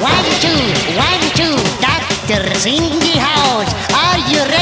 One, two, one, two, Doctor in house. Are you ready?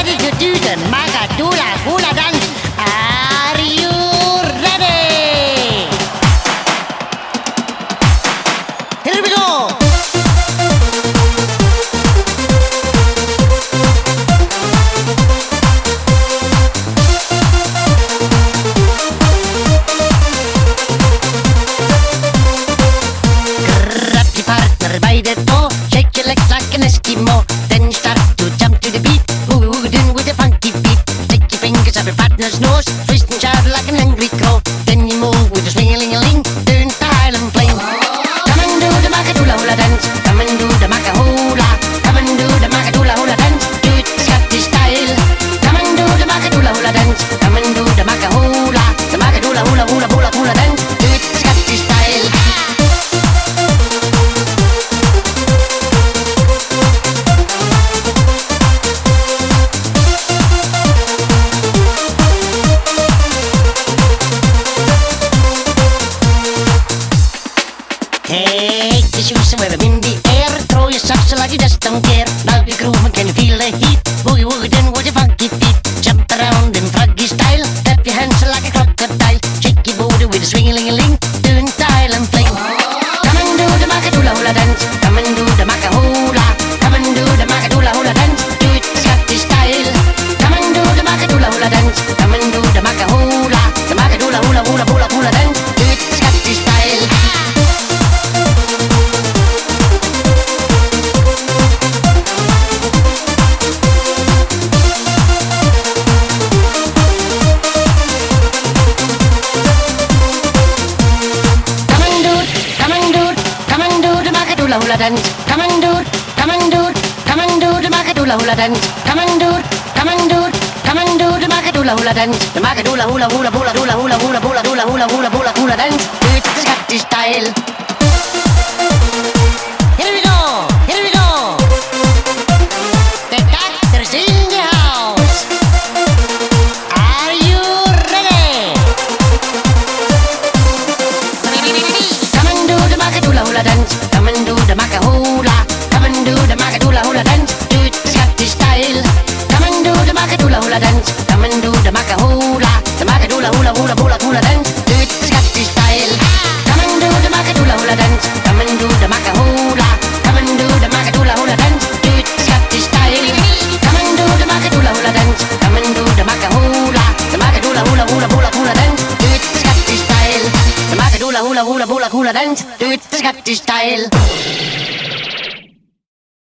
Hey, did you whistle with them in the air? Throw your socks like you just don't care. Now the groove can you feel the heat. hula hula dance. Come and do come and do come and do the macadula hula dance. Come and do come and do come and do the macadula hula dance. The macadula hula hula hula hula hula hula hula hula hula hula hula hula hula dance. hula, hula, hula, hula dance, do it the Scottish style.